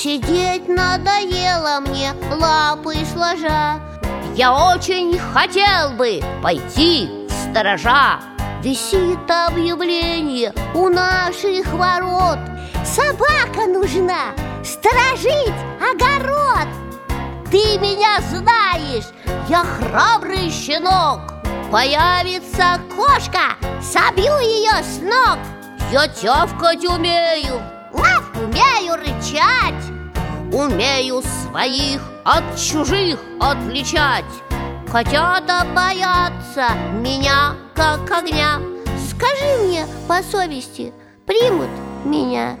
Сидеть надоело мне, лапы сложа Я очень хотел бы пойти в сторожа. Висит объявление у наших ворот. Собака нужна, сторожить огород. Ты меня знаешь, я храбрый щенок. Появится кошка, собью ее с ног. Я тявкать умею, лав, умею Умею своих от чужих отличать Котята боятся меня, как огня Скажи мне по совести, примут меня?